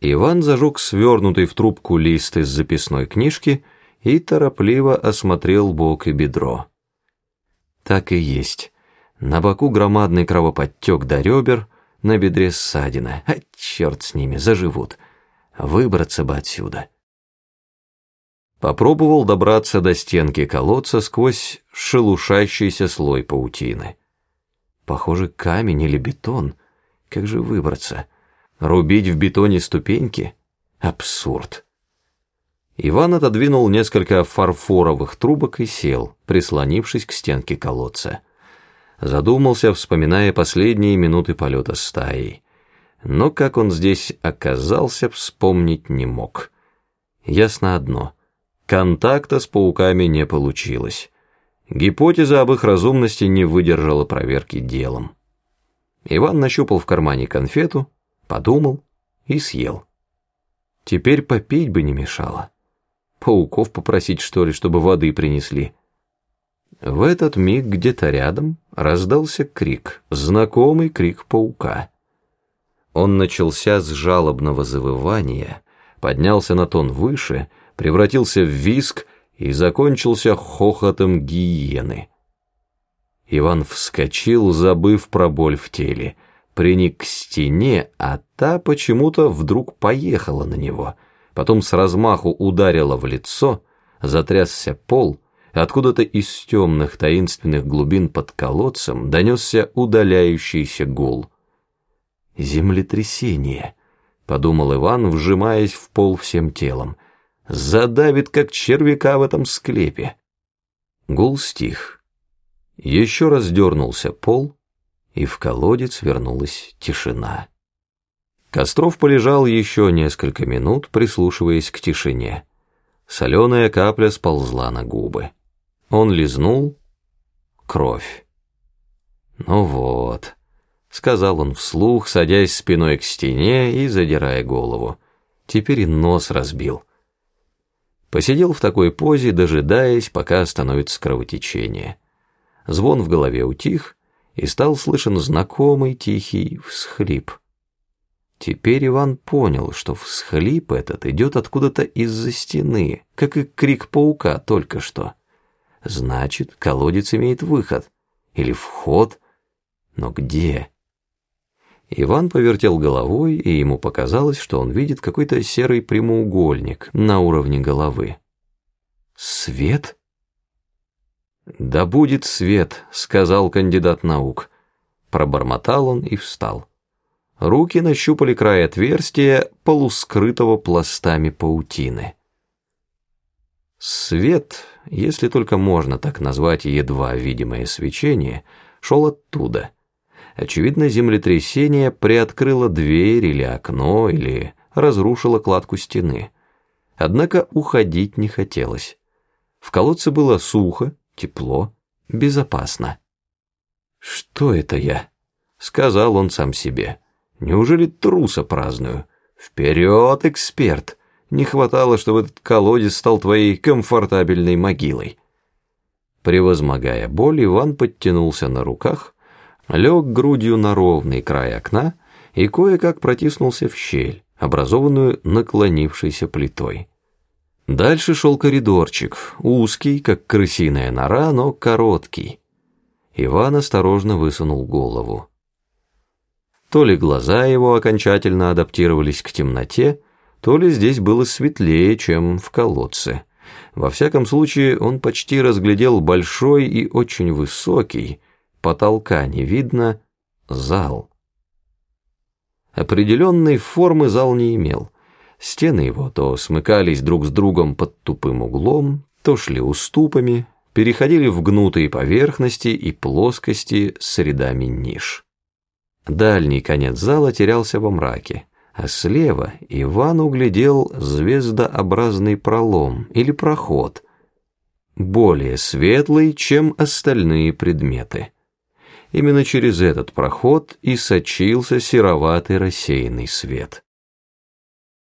Иван зажег свернутый в трубку лист из записной книжки и торопливо осмотрел бок и бедро. Так и есть. На боку громадный кровоподтек до ребер, на бедре ссадина. А черт с ними, заживут. Выбраться бы отсюда. Попробовал добраться до стенки колодца сквозь шелушащийся слой паутины. Похоже, камень или бетон. Как же выбраться? — Рубить в бетоне ступеньки? Абсурд. Иван отодвинул несколько фарфоровых трубок и сел, прислонившись к стенке колодца. Задумался, вспоминая последние минуты полета стаи. Но как он здесь оказался, вспомнить не мог. Ясно одно. Контакта с пауками не получилось. Гипотеза об их разумности не выдержала проверки делом. Иван нащупал в кармане конфету, подумал и съел. Теперь попить бы не мешало. Пауков попросить, что ли, чтобы воды принесли. В этот миг где-то рядом раздался крик, знакомый крик паука. Он начался с жалобного завывания, поднялся на тон выше, превратился в виск и закончился хохотом гиены. Иван вскочил, забыв про боль в теле — приник к стене, а та почему-то вдруг поехала на него. Потом с размаху ударила в лицо, затрясся пол, откуда-то из темных таинственных глубин под колодцем донесся удаляющийся гул. «Землетрясение», — подумал Иван, вжимаясь в пол всем телом. «Задавит, как червяка в этом склепе». Гул стих. Еще раз дернулся пол — и в колодец вернулась тишина. Костров полежал еще несколько минут, прислушиваясь к тишине. Соленая капля сползла на губы. Он лизнул. Кровь. «Ну вот», — сказал он вслух, садясь спиной к стене и задирая голову. Теперь и нос разбил. Посидел в такой позе, дожидаясь, пока остановится кровотечение. Звон в голове утих, и стал слышен знакомый тихий всхлип. Теперь Иван понял, что всхлип этот идет откуда-то из-за стены, как и крик паука только что. Значит, колодец имеет выход. Или вход. Но где? Иван повертел головой, и ему показалось, что он видит какой-то серый прямоугольник на уровне головы. Свет? «Да будет свет», — сказал кандидат наук. Пробормотал он и встал. Руки нащупали край отверстия, полускрытого пластами паутины. Свет, если только можно так назвать едва видимое свечение, шел оттуда. Очевидно, землетрясение приоткрыло дверь или окно, или разрушило кладку стены. Однако уходить не хотелось. В колодце было сухо, тепло, безопасно. «Что это я?» — сказал он сам себе. «Неужели труса праздную? Вперед, эксперт! Не хватало, чтобы этот колодец стал твоей комфортабельной могилой». Превозмогая боль, Иван подтянулся на руках, лег грудью на ровный край окна и кое-как протиснулся в щель, образованную наклонившейся плитой. Дальше шел коридорчик, узкий, как крысиная нора, но короткий. Иван осторожно высунул голову. То ли глаза его окончательно адаптировались к темноте, то ли здесь было светлее, чем в колодце. Во всяком случае, он почти разглядел большой и очень высокий, потолка не видно, зал. Определенной формы зал не имел – Стены его то смыкались друг с другом под тупым углом, то шли уступами, переходили в гнутые поверхности и плоскости с рядами ниш. Дальний конец зала терялся во мраке, а слева Иван углядел звездообразный пролом или проход, более светлый, чем остальные предметы. Именно через этот проход и сочился сероватый рассеянный свет.